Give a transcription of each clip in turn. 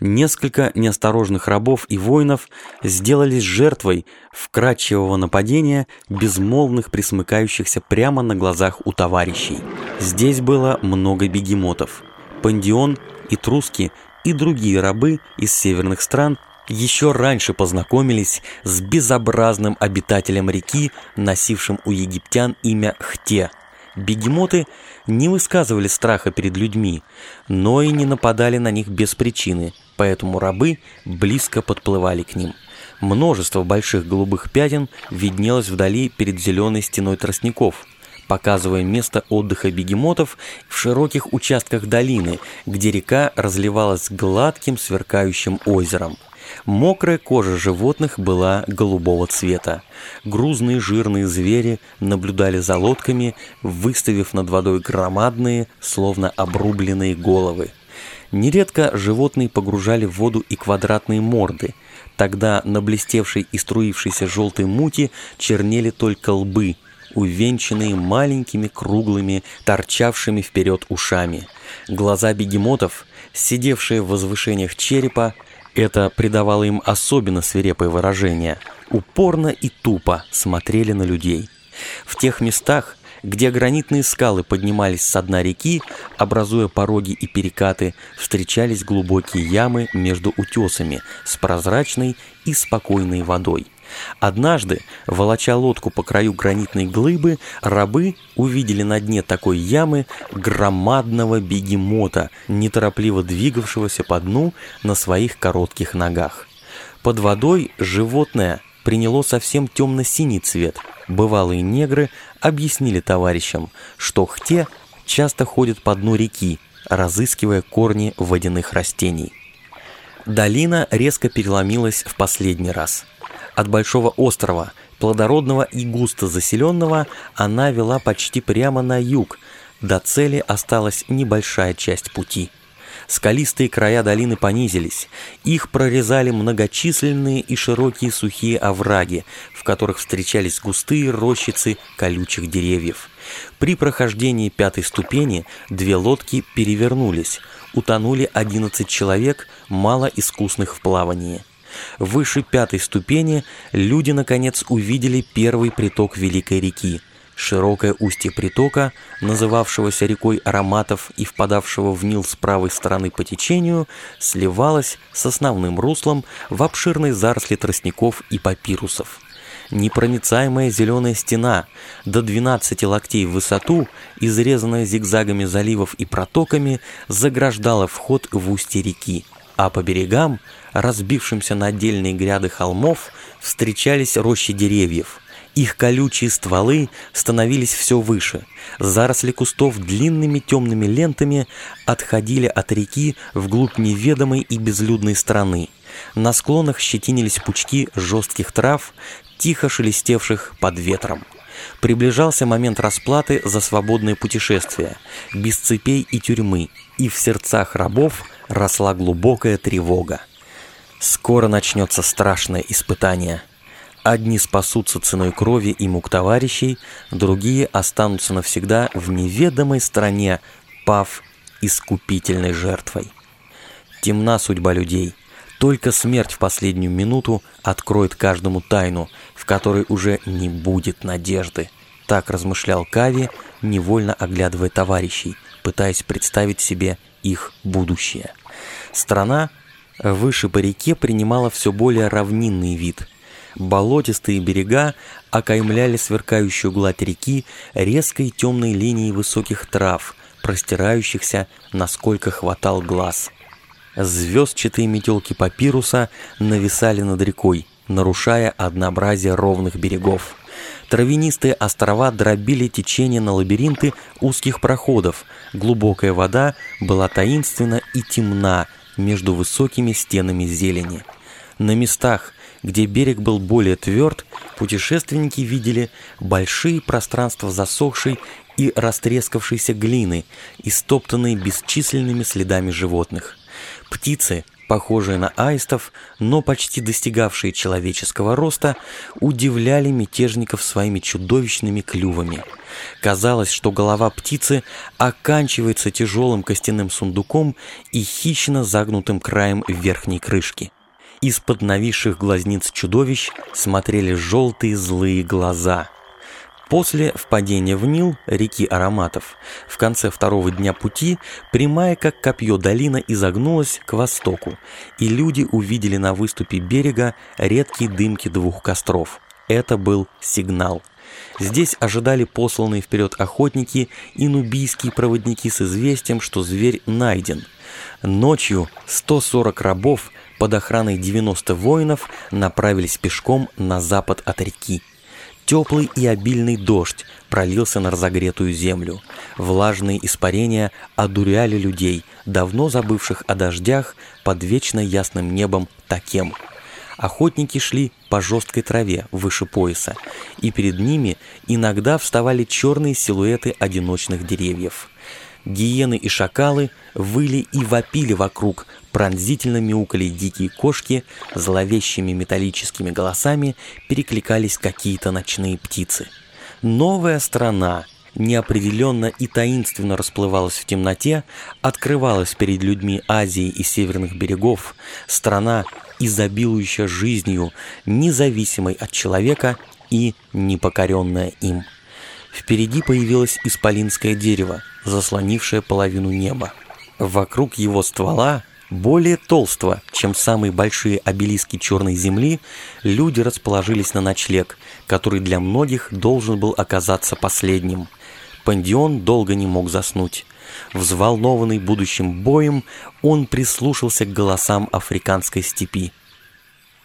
Несколько неосторожных рабов и воинов сделались жертвой вкрадчивого нападения безмолвных присмыкающихся прямо на глазах у товарищей. Здесь было много бегемотов. Пандион и Труски и другие рабы из северных стран еще раньше познакомились с безобразным обитателем реки, носившим у египтян имя Хте – Бегемоты не высказывали страха перед людьми, но и не нападали на них без причины, поэтому рабы близко подплывали к ним. Множество больших голубых пятен виднелось вдали перед зеленой стеной тростников, показывая место отдыха бегемотов в широких участках долины, где река разливалась гладким сверкающим озером. Мокрая кожа животных была голубого цвета. Грузные жирные звери наблюдали за лодками, выставив над водой громадные, словно обрубленные головы. Нередко животные погружали в воду и квадратные морды. Тогда на блестевшей и струившейся желтой мути чернели только лбы, увенчанные маленькими круглыми, торчавшими вперед ушами. Глаза бегемотов, сидевшие в возвышениях черепа, это придавало им особенно свирепое выражение. Упорно и тупо смотрели на людей. В тех местах, где гранитные скалы поднимались с дна реки, образуя пороги и перекаты, встречались глубокие ямы между утесами с прозрачной и спокойной водой. Однажды, волоча лодку по краю гранитной глыбы, рабы увидели на дне такой ямы громадного бегемота, неторопливо двигавшегося по дну на своих коротких ногах. Под водой животное приняло совсем темно-синий цвет. Бывалые негры объяснили товарищам, что хте часто ходят по дну реки, разыскивая корни водяных растений. Долина резко переломилась в последний раз – от большого острова, плодородного и густо заселенного, она вела почти прямо на юг. До цели осталась небольшая часть пути. Скалистые края долины понизились. Их прорезали многочисленные и широкие сухие овраги, в которых встречались густые рощицы колючих деревьев. При прохождении пятой ступени две лодки перевернулись. Утонули 11 человек, мало искусных в плавании. Выше пятой ступени люди, наконец, увидели первый приток Великой реки. Широкое устье притока, называвшегося рекой ароматов и впадавшего в Нил с правой стороны по течению, сливалось с основным руслом в обширной заросли тростников и папирусов. Непроницаемая зеленая стена, до 12 локтей в высоту, изрезанная зигзагами заливов и протоками, заграждала вход в устье реки а по берегам, разбившимся на отдельные гряды холмов, встречались рощи деревьев. Их колючие стволы становились все выше. Заросли кустов длинными темными лентами отходили от реки вглубь неведомой и безлюдной страны. На склонах щетинились пучки жестких трав, тихо шелестевших под ветром. Приближался момент расплаты за свободное путешествие, без цепей и тюрьмы, и в сердцах рабов – росла глубокая тревога. Скоро начнется страшное испытание. Одни спасутся ценой крови и мук товарищей, другие останутся навсегда в неведомой стране, пав искупительной жертвой. Темна судьба людей. Только смерть в последнюю минуту откроет каждому тайну, в которой уже не будет надежды. Так размышлял Кави, невольно оглядывая товарищей, пытаясь представить себе их будущее. Страна выше по реке принимала все более равнинный вид. Болотистые берега окаймляли сверкающую гладь реки резкой темной линией высоких трав, простирающихся, насколько хватал глаз. Звездчатые метелки папируса нависали над рекой, нарушая однообразие ровных берегов. Травянистые острова дробили течение на лабиринты узких проходов. Глубокая вода была таинственна и темна между высокими стенами зелени. На местах, где берег был более тверд, путешественники видели большие пространства засохшей и растрескавшейся глины, истоптанные бесчисленными следами животных. Птицы, похожие на аистов, но почти достигавшие человеческого роста, удивляли мятежников своими чудовищными клювами. Казалось, что голова птицы оканчивается тяжелым костяным сундуком и хищно загнутым краем верхней крышки. Из-под нависших глазниц чудовищ смотрели желтые злые глаза – После впадения в Нил, реки ароматов, в конце второго дня пути прямая как копье долина изогнулась к востоку, и люди увидели на выступе берега редкие дымки двух костров. Это был сигнал. Здесь ожидали посланные вперед охотники и нубийские проводники с известием, что зверь найден. Ночью 140 рабов под охраной 90 воинов направились пешком на запад от реки. Теплый и обильный дождь пролился на разогретую землю. Влажные испарения одуряли людей, давно забывших о дождях под вечно ясным небом такем. Охотники шли по жесткой траве выше пояса, и перед ними иногда вставали черные силуэты одиночных деревьев. Гиены и шакалы выли и вопили вокруг, пронзительно мяукали дикие кошки, зловещими металлическими голосами перекликались какие-то ночные птицы. Новая страна, неопределенно и таинственно расплывалась в темноте, открывалась перед людьми Азии и северных берегов, страна, изобилующая жизнью, независимой от человека и непокоренная им. Впереди появилось исполинское дерево, заслонившее половину неба. Вокруг его ствола, более толстого, чем самые большие обелиски Черной Земли, люди расположились на ночлег, который для многих должен был оказаться последним. Пандион долго не мог заснуть. Взволнованный будущим боем, он прислушался к голосам африканской степи.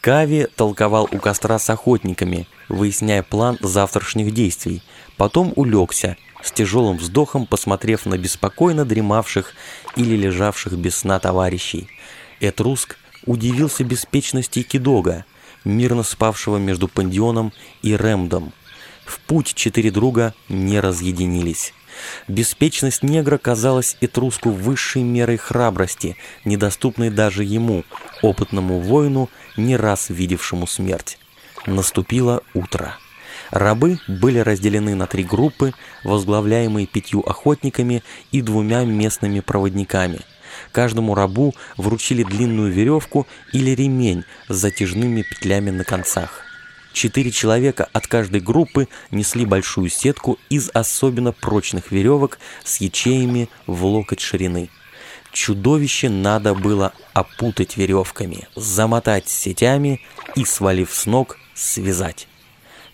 Кави толковал у костра с охотниками, выясняя план завтрашних действий. Потом улегся, с тяжелым вздохом посмотрев на беспокойно дремавших или лежавших без сна товарищей. Этруск удивился беспечности Кидога, мирно спавшего между Пандионом и Ремдом. В путь четыре друга не разъединились. Беспечность негра казалась Этруску высшей мерой храбрости, недоступной даже ему, опытному воину, не раз видевшему смерть. Наступило утро. Рабы были разделены на три группы, возглавляемые пятью охотниками и двумя местными проводниками. Каждому рабу вручили длинную веревку или ремень с затяжными петлями на концах. Четыре человека от каждой группы несли большую сетку из особенно прочных веревок с ячеями в локоть ширины. Чудовище надо было опутать веревками, замотать сетями и, свалив с ног, связать.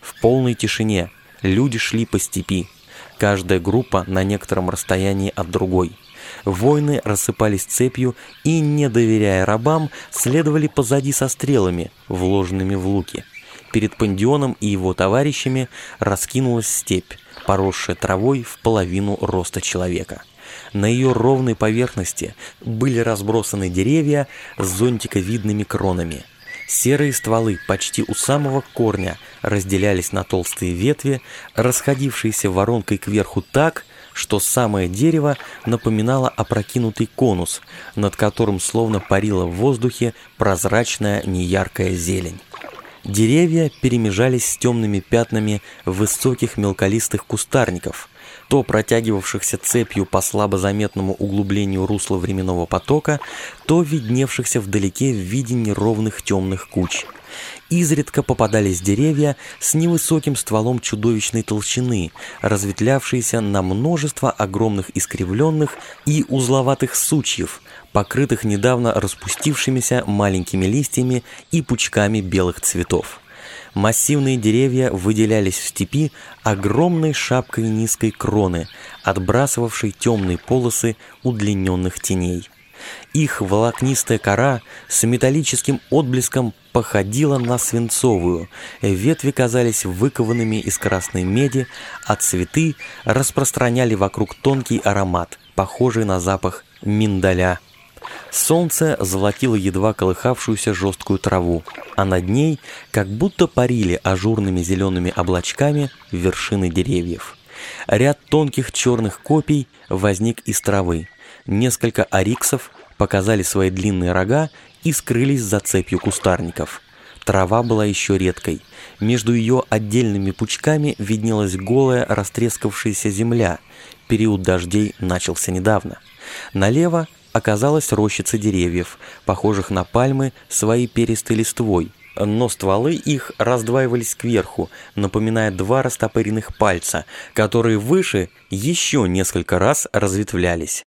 В полной тишине люди шли по степи, каждая группа на некотором расстоянии от другой. Воины рассыпались цепью и, не доверяя рабам, следовали позади со стрелами, вложенными в луки. Перед Пандионом и его товарищами раскинулась степь, поросшая травой в половину роста человека. На ее ровной поверхности были разбросаны деревья с зонтиковидными кронами – Серые стволы почти у самого корня разделялись на толстые ветви, расходившиеся воронкой кверху так, что самое дерево напоминало опрокинутый конус, над которым словно парила в воздухе прозрачная неяркая зелень. Деревья перемежались с темными пятнами высоких мелколистых кустарников – то протягивавшихся цепью по слабо заметному углублению русла временного потока, то видневшихся вдалеке в виде неровных темных куч. Изредка попадались деревья с невысоким стволом чудовищной толщины, разветвлявшиеся на множество огромных искривленных и узловатых сучьев, покрытых недавно распустившимися маленькими листьями и пучками белых цветов. Массивные деревья выделялись в степи огромной шапкой низкой кроны, отбрасывавшей темные полосы удлиненных теней. Их волокнистая кора с металлическим отблеском походила на свинцовую, ветви казались выкованными из красной меди, а цветы распространяли вокруг тонкий аромат, похожий на запах миндаля. Солнце золотило едва колыхавшуюся жесткую траву, а над ней как будто парили ажурными зелеными облачками вершины деревьев. Ряд тонких черных копий возник из травы. Несколько ариксов показали свои длинные рога и скрылись за цепью кустарников. Трава была еще редкой. Между ее отдельными пучками виднелась голая растрескавшаяся земля. Период дождей начался недавно. Налево оказалась рощица деревьев, похожих на пальмы своей перистой листвой, но стволы их раздваивались кверху, напоминая два растопыренных пальца, которые выше еще несколько раз разветвлялись.